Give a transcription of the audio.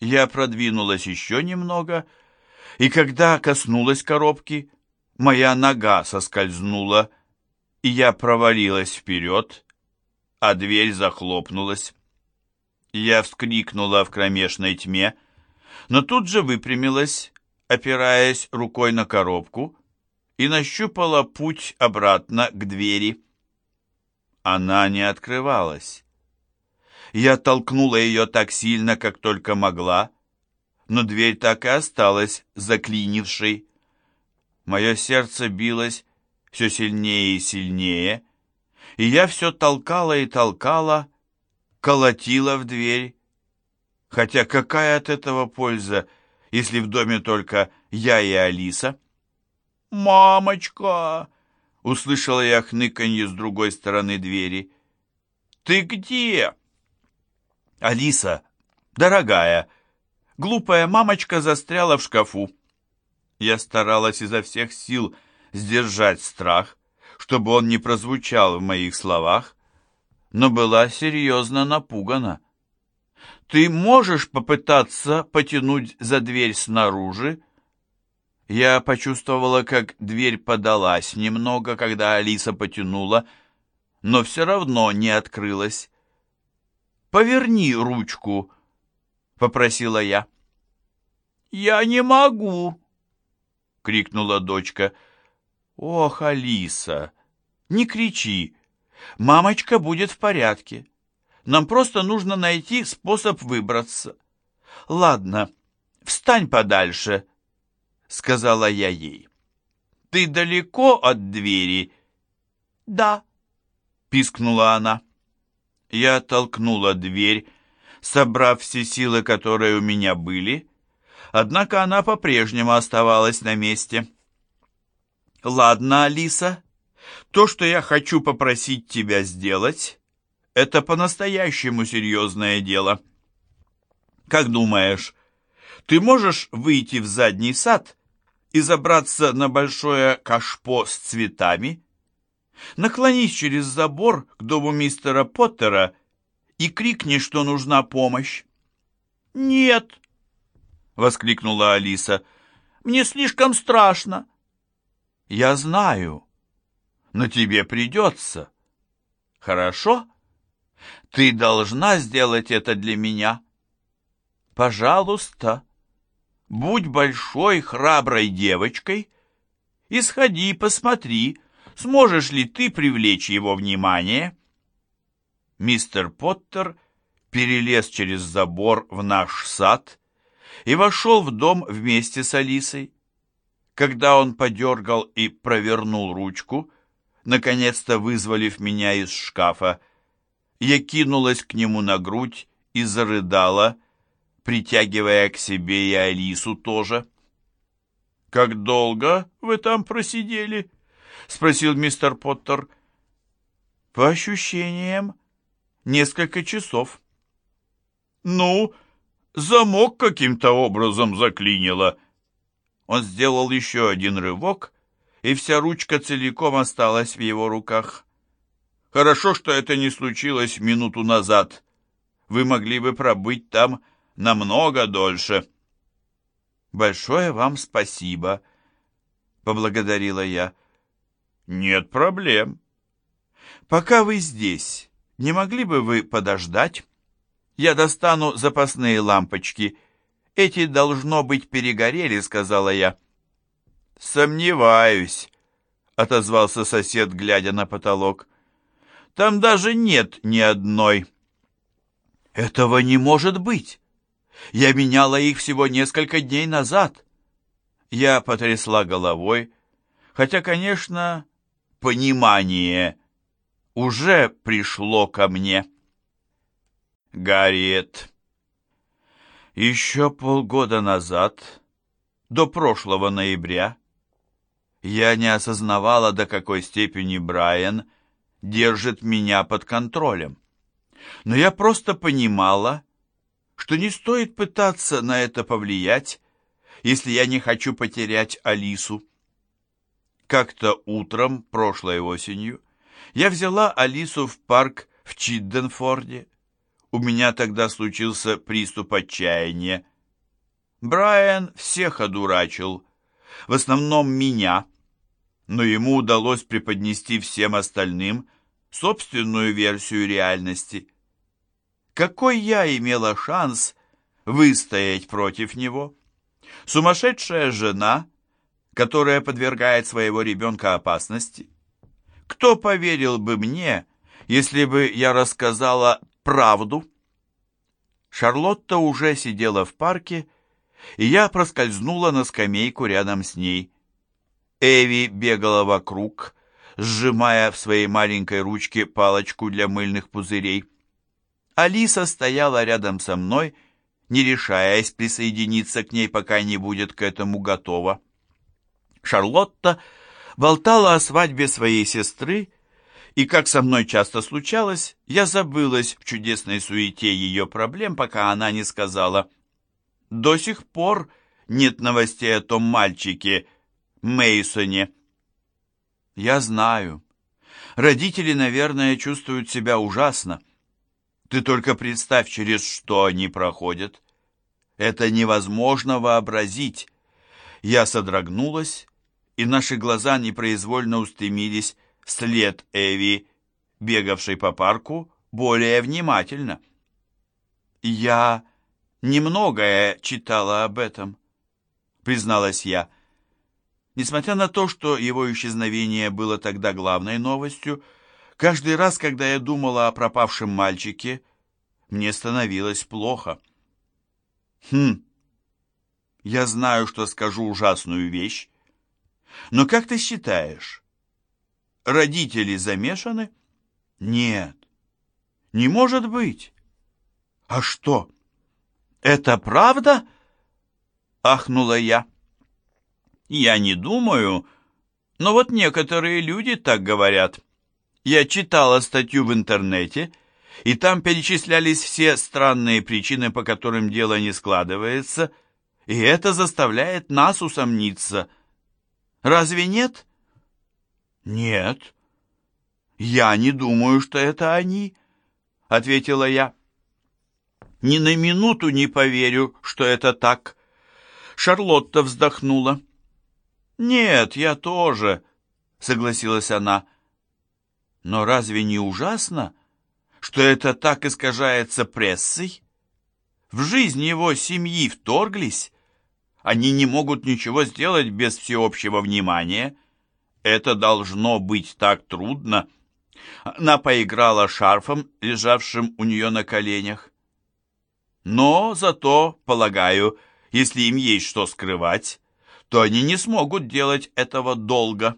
Я продвинулась еще немного, и когда коснулась коробки, моя нога соскользнула, и я провалилась вперед, а дверь захлопнулась. Я вскрикнула в кромешной тьме, но тут же выпрямилась, опираясь рукой на коробку, и нащупала путь обратно к двери. Она не открывалась. Я толкнула ее так сильно, как только могла, но дверь так и осталась заклинившей. Мое сердце билось все сильнее и сильнее, и я все толкала и толкала, колотила в дверь. Хотя какая от этого польза, если в доме только я и Алиса? «Мамочка!» — услышала я хныканье с другой стороны двери. «Ты где?» «Алиса, дорогая, глупая мамочка застряла в шкафу». Я старалась изо всех сил сдержать страх, чтобы он не прозвучал в моих словах, но была серьезно напугана. «Ты можешь попытаться потянуть за дверь снаружи?» Я почувствовала, как дверь подалась немного, когда Алиса потянула, но все равно не открылась. «Поверни ручку», — попросила я. «Я не могу», — крикнула дочка. «Ох, Алиса, не кричи, Мамочка будет в порядке. Нам просто нужно найти способ выбраться. Ладно, встань подальше, сказала я ей. Ты далеко от двери? Да, пискнула она. Я толкнула дверь, собрав все силы, которые у меня были, однако она по-прежнему оставалась на месте. «Ладно, Алиса, то, что я хочу попросить тебя сделать, это по-настоящему серьезное дело. Как думаешь, ты можешь выйти в задний сад и забраться на большое кашпо с цветами? Наклонись через забор к дому мистера Поттера и крикни, что нужна помощь. «Нет!» — воскликнула Алиса. «Мне слишком страшно!» «Я знаю!» но тебе придется. Хорошо? Ты должна сделать это для меня. Пожалуйста, будь большой храброй девочкой и сходи посмотри, сможешь ли ты привлечь его внимание. Мистер Поттер перелез через забор в наш сад и вошел в дом вместе с Алисой. Когда он подергал и провернул ручку, наконец-то вызволив меня из шкафа. Я кинулась к нему на грудь и зарыдала, притягивая к себе и Алису тоже. «Как долго вы там просидели?» — спросил мистер Поттер. «По ощущениям, несколько часов». «Ну, замок каким-то образом заклинило». Он сделал еще один рывок и вся ручка целиком осталась в его руках. Хорошо, что это не случилось минуту назад. Вы могли бы пробыть там намного дольше. Большое вам спасибо, поблагодарила я. Нет проблем. Пока вы здесь, не могли бы вы подождать? Я достану запасные лампочки. Эти, должно быть, перегорели, сказала я. «Сомневаюсь», — отозвался сосед, глядя на потолок. «Там даже нет ни одной». «Этого не может быть! Я меняла их всего несколько дней назад». Я потрясла головой, хотя, конечно, понимание уже пришло ко мне. Гарриет. Еще полгода назад, до прошлого ноября, я не осознавала, до какой степени Брайан держит меня под контролем. Но я просто понимала, что не стоит пытаться на это повлиять, если я не хочу потерять Алису. Как-то утром, прошлой осенью, я взяла Алису в парк в Чидденфорде. У меня тогда случился приступ отчаяния. Брайан всех одурачил, в основном меня, но ему удалось преподнести всем остальным собственную версию реальности. Какой я имела шанс выстоять против него? Сумасшедшая жена, которая подвергает своего ребенка опасности? Кто поверил бы мне, если бы я рассказала правду? Шарлотта уже сидела в парке, и я проскользнула на скамейку рядом с ней. Эви бегала вокруг, сжимая в своей маленькой ручке палочку для мыльных пузырей. Алиса стояла рядом со мной, не решаясь присоединиться к ней, пока не будет к этому готова. Шарлотта болтала о свадьбе своей сестры, и, как со мной часто случалось, я забылась в чудесной суете ее проблем, пока она не сказала «До сих пор нет новостей о том мальчике, Мейсоне». «Я знаю. Родители, наверное, чувствуют себя ужасно. Ты только представь, через что они проходят. Это невозможно вообразить». Я содрогнулась, и наши глаза непроизвольно устремились вслед Эви, бегавшей по парку, более внимательно. «Я немногое читала об этом», — призналась я. Несмотря на то, что его исчезновение было тогда главной новостью, каждый раз, когда я думала о пропавшем мальчике, мне становилось плохо. «Хм, я знаю, что скажу ужасную вещь, но как ты считаешь, родители замешаны? Нет, не может быть. А что, это правда? Ахнула я. Я не думаю, но вот некоторые люди так говорят. Я читала статью в интернете, и там перечислялись все странные причины, по которым дело не складывается, и это заставляет нас усомниться. Разве нет? Нет. Я не думаю, что это они, ответила я. Ни на минуту не поверю, что это так. Шарлотта вздохнула. Нет, я тоже, согласилась она. Но разве не ужасно, что это так искажается прессой? В жизнь его семьи вторглись. Они не могут ничего сделать без всеобщего внимания. Это должно быть так трудно. Она поиграла шарфом, лежавшим у нее на коленях. Но зато, полагаю, если им есть что скрывать, то они не смогут делать этого долго.